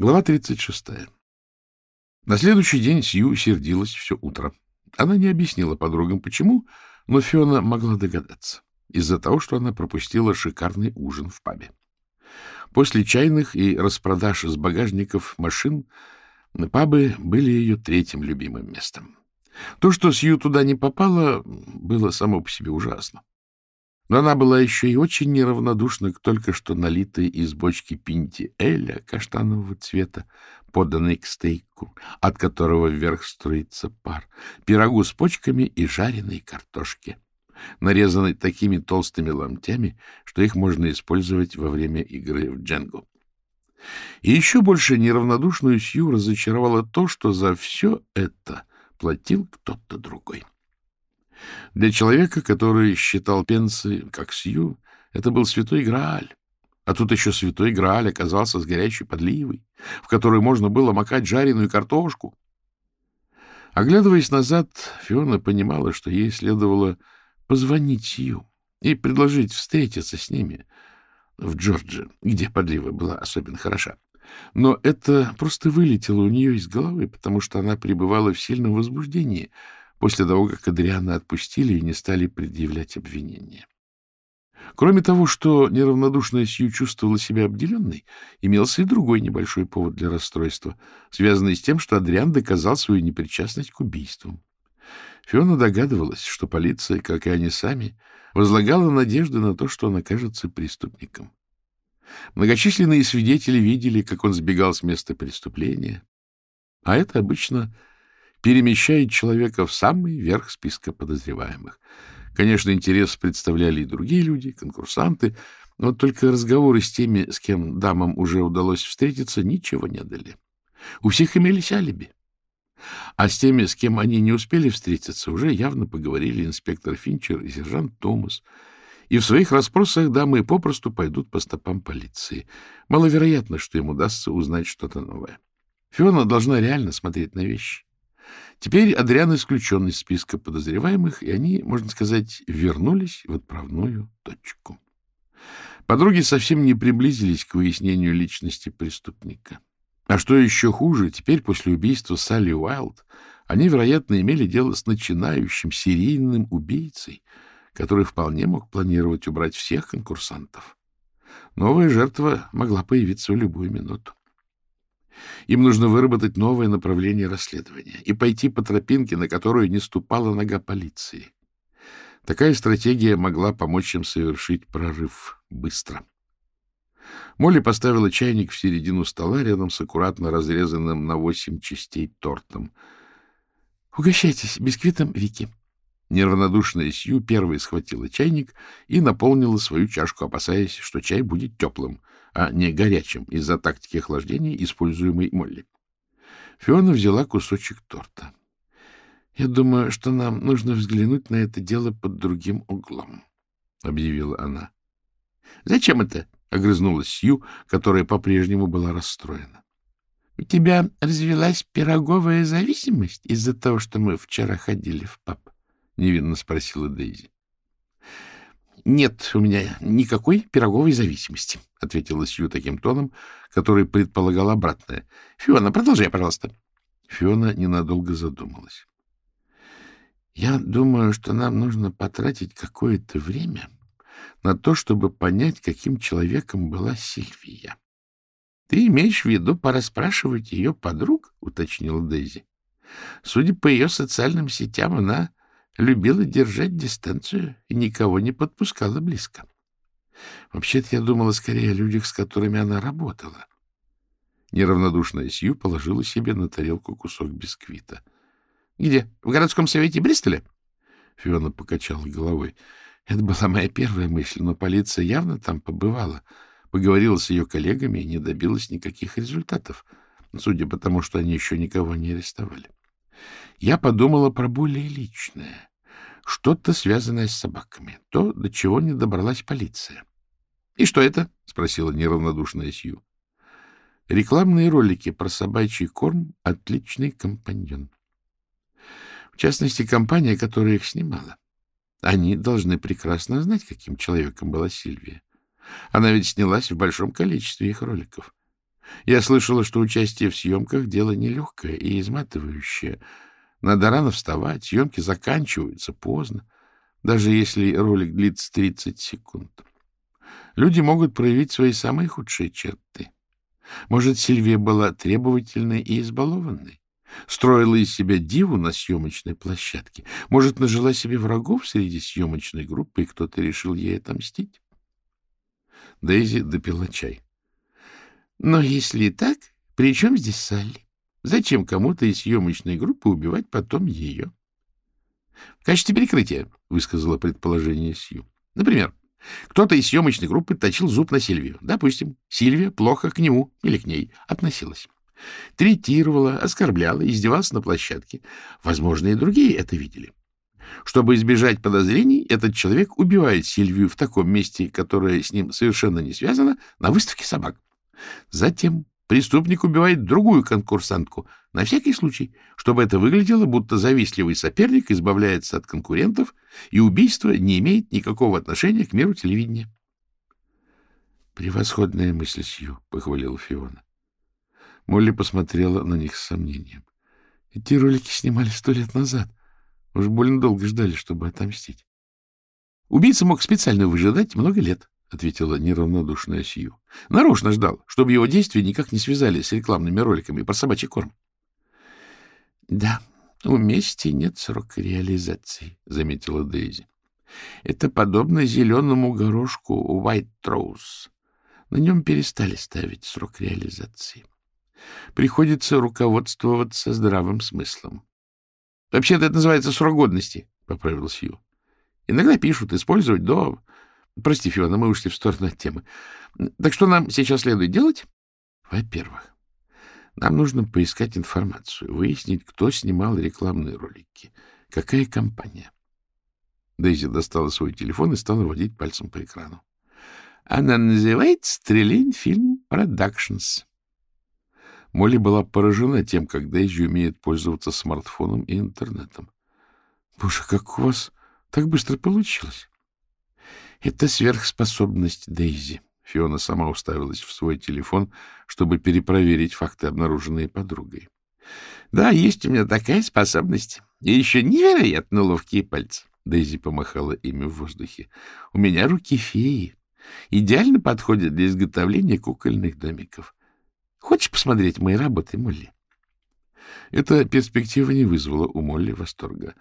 Глава 36. На следующий день Сью сердилась все утро. Она не объяснила подругам, почему, но Фиона могла догадаться. Из-за того, что она пропустила шикарный ужин в пабе. После чайных и распродаж из багажников машин пабы были ее третьим любимым местом. То, что Сью туда не попала, было само по себе ужасно. Но она была еще и очень неравнодушна к только что налитой из бочки пинти Эля каштанового цвета, поданной к стейку, от которого вверх струится пар, пирогу с почками и жареной картошке, нарезанной такими толстыми ломтями, что их можно использовать во время игры в дженгу. И еще больше неравнодушную Сью разочаровало то, что за все это платил кто-то другой. Для человека, который считал пенсы как Сью, это был святой Грааль. А тут еще святой Грааль оказался с горячей подливой, в которую можно было макать жареную картошку. Оглядываясь назад, Фиона понимала, что ей следовало позвонить Сью и предложить встретиться с ними в Джорджи, где подлива была особенно хороша. Но это просто вылетело у нее из головы, потому что она пребывала в сильном возбуждении — после того, как Адриана отпустили и не стали предъявлять обвинения. Кроме того, что неравнодушная Сью чувствовала себя обделенной, имелся и другой небольшой повод для расстройства, связанный с тем, что Адриан доказал свою непричастность к убийствам. Фиона догадывалась, что полиция, как и они сами, возлагала надежды на то, что он окажется преступником. Многочисленные свидетели видели, как он сбегал с места преступления, а это обычно перемещает человека в самый верх списка подозреваемых. Конечно, интерес представляли и другие люди, конкурсанты, но только разговоры с теми, с кем дамам уже удалось встретиться, ничего не дали. У всех имелись алиби. А с теми, с кем они не успели встретиться, уже явно поговорили инспектор Финчер и сержант Томас. И в своих расспросах дамы попросту пойдут по стопам полиции. Маловероятно, что им удастся узнать что-то новое. Фиона должна реально смотреть на вещи. Теперь Адриан исключен из списка подозреваемых, и они, можно сказать, вернулись в отправную точку. Подруги совсем не приблизились к выяснению личности преступника. А что еще хуже, теперь после убийства Салли Уайлд они, вероятно, имели дело с начинающим серийным убийцей, который вполне мог планировать убрать всех конкурсантов. Новая жертва могла появиться в любую минуту. Им нужно выработать новое направление расследования и пойти по тропинке, на которую не ступала нога полиции. Такая стратегия могла помочь им совершить прорыв быстро. Молли поставила чайник в середину стола рядом с аккуратно разрезанным на восемь частей тортом. — Угощайтесь бисквитом Вики. Неравнодушная Сью первой схватила чайник и наполнила свою чашку, опасаясь, что чай будет теплым — а не горячим из-за тактики охлаждения, используемой Молли. Фиона взяла кусочек торта. — Я думаю, что нам нужно взглянуть на это дело под другим углом, — объявила она. — Зачем это? — огрызнулась Сью, которая по-прежнему была расстроена. — У тебя развелась пироговая зависимость из-за того, что мы вчера ходили в паб? — невинно спросила Дейзи. — Нет у меня никакой пироговой зависимости, — ответила Сью таким тоном, который предполагал обратное. — Фиона, продолжай, пожалуйста. Фиона ненадолго задумалась. — Я думаю, что нам нужно потратить какое-то время на то, чтобы понять, каким человеком была Сильвия. — Ты имеешь в виду порасспрашивать ее подруг? — уточнила Дейзи. — Судя по ее социальным сетям, она любила держать дистанцию и никого не подпускала близко. Вообще-то я думала скорее о людях, с которыми она работала. Неравнодушная Сью положила себе на тарелку кусок бисквита. — Где? В городском совете Бристоля? Фиона покачала головой. Это была моя первая мысль, но полиция явно там побывала. Поговорила с ее коллегами и не добилась никаких результатов, судя по тому, что они еще никого не арестовали. Я подумала про более личное. Что-то связанное с собаками. То, до чего не добралась полиция. — И что это? — спросила неравнодушная Сью. — Рекламные ролики про собачий корм — отличный компаньон. В частности, компания, которая их снимала. Они должны прекрасно знать, каким человеком была Сильвия. Она ведь снялась в большом количестве их роликов. Я слышала, что участие в съемках — дело нелегкое и изматывающее. Надо рано вставать, съемки заканчиваются поздно, даже если ролик длится 30 секунд. Люди могут проявить свои самые худшие черты. Может, Сильвия была требовательной и избалованной? Строила из себя диву на съемочной площадке? Может, нажила себе врагов среди съемочной группы, и кто-то решил ей отомстить? Дейзи допила чай. Но если и так, при чем здесь Салли? Зачем кому-то из съемочной группы убивать потом ее? — В качестве перекрытия, — высказала предположение Сью. — Например, кто-то из съемочной группы точил зуб на Сильвию. Допустим, Сильвия плохо к нему или к ней относилась. Третировала, оскорбляла, издевалась на площадке. Возможно, и другие это видели. Чтобы избежать подозрений, этот человек убивает Сильвию в таком месте, которое с ним совершенно не связано, на выставке собак. Затем преступник убивает другую конкурсантку, на всякий случай, чтобы это выглядело, будто завистливый соперник избавляется от конкурентов, и убийство не имеет никакого отношения к миру телевидения. «Превосходная мысль, Сью», — похвалила Фиона. Молли посмотрела на них с сомнением. Эти ролики снимали сто лет назад. Уж больно долго ждали, чтобы отомстить. Убийца мог специально выжидать много лет, — ответила неравнодушная Сью. — Нарочно ждал, чтобы его действия никак не связали с рекламными роликами про собачий корм. — Да, у мести нет срока реализации, — заметила Дейзи. — Это подобно зеленому горошку White Rose. На нем перестали ставить срок реализации. Приходится руководствоваться здравым смыслом. — Вообще-то это называется срок годности, — поправил Сью. — Иногда пишут использовать до Прости, Фиона, мы ушли в сторону от темы. Так что нам сейчас следует делать? Во-первых, нам нужно поискать информацию, выяснить, кто снимал рекламные ролики, какая компания. Дейзи достала свой телефон и стала водить пальцем по экрану. Она называется «Трелейн Фильм Продакшнс». Молли была поражена тем, как Дейзи умеет пользоваться смартфоном и интернетом. — Боже, как у вас так быстро получилось! Это сверхспособность Дейзи. Фиона сама уставилась в свой телефон, чтобы перепроверить факты, обнаруженные подругой. Да, есть у меня такая способность. И еще невероятно ловкие пальцы. Дейзи помахала ими в воздухе. У меня руки феи. Идеально подходят для изготовления кукольных домиков. Хочешь посмотреть мои работы, Молли? Эта перспектива не вызвала у Молли восторга.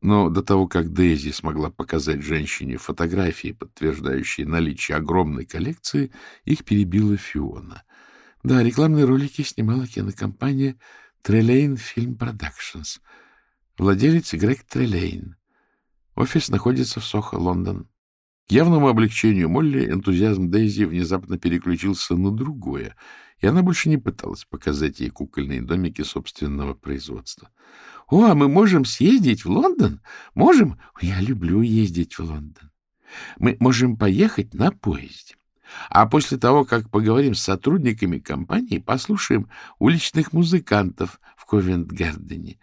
Но до того, как Дейзи смогла показать женщине фотографии, подтверждающие наличие огромной коллекции, их перебила Фиона. Да, рекламные ролики снимала кинокомпания Трелейн Фильм Продакшнс. Владелец Грег Трелейн. Офис находится в Сохо, Лондон. К явному облегчению Молли энтузиазм Дейзи внезапно переключился на другое, и она больше не пыталась показать ей кукольные домики собственного производства. — О, а мы можем съездить в Лондон? Можем? Я люблю ездить в Лондон. Мы можем поехать на поезде. А после того, как поговорим с сотрудниками компании, послушаем уличных музыкантов в Ковент-Гардене.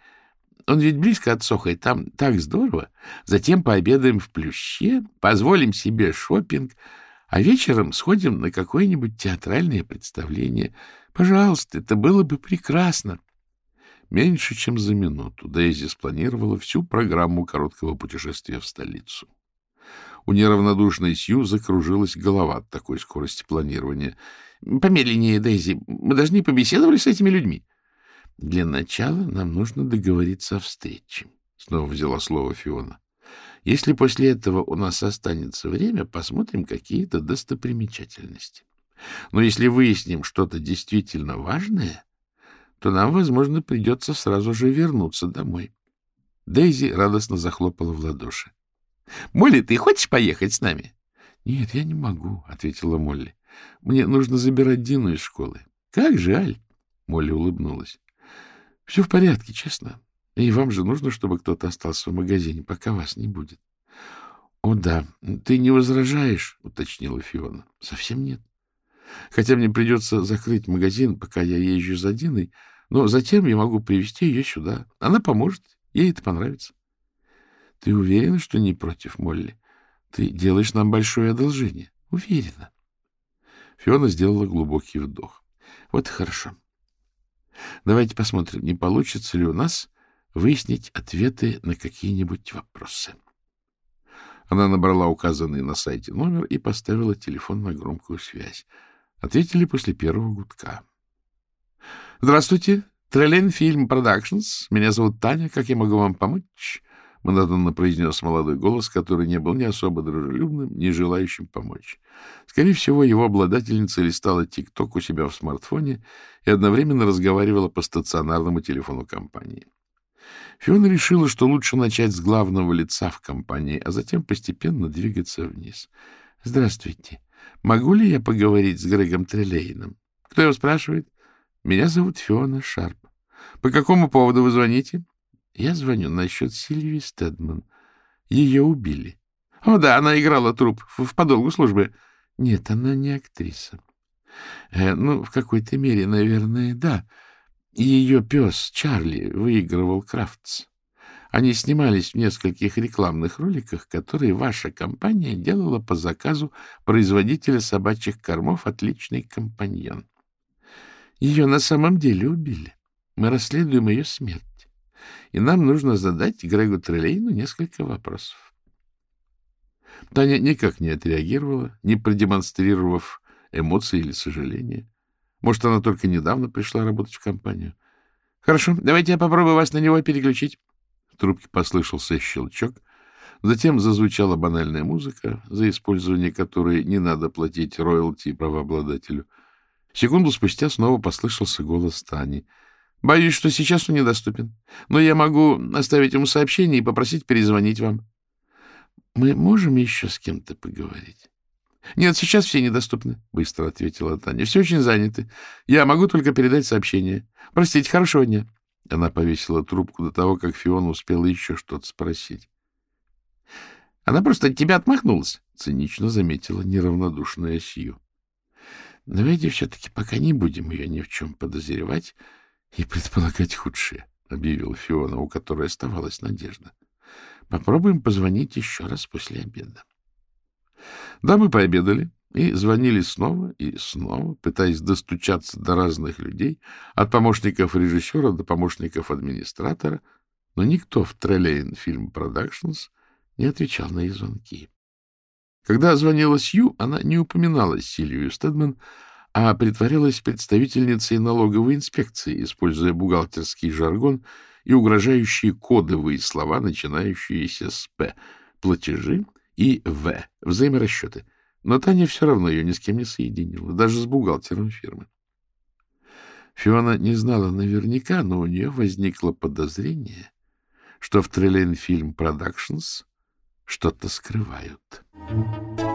Он ведь близко от Соха, и там так здорово. Затем пообедаем в Плюще, позволим себе шопинг, а вечером сходим на какое-нибудь театральное представление. Пожалуйста, это было бы прекрасно. Меньше чем за минуту Дейзи спланировала всю программу короткого путешествия в столицу. У неравнодушной Сью закружилась голова от такой скорости планирования. — Помедленнее, Дейзи, мы даже не побеседовали с этими людьми. — Для начала нам нужно договориться о встрече, — снова взяла слово Фиона. — Если после этого у нас останется время, посмотрим какие-то достопримечательности. Но если выясним что-то действительно важное, то нам, возможно, придется сразу же вернуться домой. Дейзи радостно захлопала в ладоши. — Молли, ты хочешь поехать с нами? — Нет, я не могу, — ответила Молли. — Мне нужно забирать Дину из школы. — Как жаль. Молли улыбнулась. — Все в порядке, честно. И вам же нужно, чтобы кто-то остался в магазине, пока вас не будет. — О, да. Ты не возражаешь? — уточнила Фиона. — Совсем нет. Хотя мне придется закрыть магазин, пока я езжу за Диной, но затем я могу привести ее сюда. Она поможет, ей это понравится. — Ты уверена, что не против, Молли? Ты делаешь нам большое одолжение. — Уверена. Фиона сделала глубокий вдох. Вот и хорошо. Давайте посмотрим, не получится ли у нас выяснить ответы на какие-нибудь вопросы. Она набрала указанный на сайте номер и поставила телефон на громкую связь. Ответили после первого гудка. — Здравствуйте, Трелейн Фильм Продакшнс. Меня зовут Таня. Как я могу вам помочь? монотонно произнес молодой голос, который не был ни особо дружелюбным, ни желающим помочь. Скорее всего, его обладательница листала TikTok у себя в смартфоне и одновременно разговаривала по стационарному телефону компании. Фиона решила, что лучше начать с главного лица в компании, а затем постепенно двигаться вниз. — Здравствуйте. Могу ли я поговорить с Грегом Трелейном? — Кто его спрашивает? — Меня зовут Фиона Шарп. — По какому поводу вы звоните? — я звоню насчет Сильвии Стедман. Ее убили. О, да, она играла труп в, подолгу службы. Нет, она не актриса. Э, ну, в какой-то мере, наверное, да. Ее пес Чарли выигрывал Крафтс. Они снимались в нескольких рекламных роликах, которые ваша компания делала по заказу производителя собачьих кормов «Отличный компаньон». Ее на самом деле убили. Мы расследуем ее смерть и нам нужно задать Грегу Трелейну несколько вопросов. Таня никак не отреагировала, не продемонстрировав эмоций или сожаления. Может, она только недавно пришла работать в компанию. — Хорошо, давайте я попробую вас на него переключить. В трубке послышался щелчок. Затем зазвучала банальная музыка, за использование которой не надо платить роялти правообладателю. Секунду спустя снова послышался голос Тани — Боюсь, что сейчас он недоступен. Но я могу оставить ему сообщение и попросить перезвонить вам. Мы можем еще с кем-то поговорить? Нет, сейчас все недоступны, — быстро ответила Таня. Все очень заняты. Я могу только передать сообщение. Простите, хорошего дня. Она повесила трубку до того, как Фиона успела еще что-то спросить. Она просто от тебя отмахнулась, — цинично заметила неравнодушная Сью. Давайте все-таки пока не будем ее ни в чем подозревать, — И предполагать худшее, — объявил Фиона, у которой оставалась надежда. — Попробуем позвонить еще раз после обеда. Да, мы пообедали и звонили снова и снова, пытаясь достучаться до разных людей, от помощников режиссера до помощников администратора, но никто в Трелейн Фильм Продакшнс не отвечал на их звонки. Когда звонила Сью, она не упоминала Сильвию Стедман, а притворялась представительницей налоговой инспекции, используя бухгалтерский жаргон и угрожающие кодовые слова, начинающиеся с «П», платежи и «В», взаиморасчеты. Но Таня все равно ее ни с кем не соединила, даже с бухгалтером фирмы. Фиона не знала наверняка, но у нее возникло подозрение, что в Трелейн Фильм Продакшнс что-то скрывают. Thank.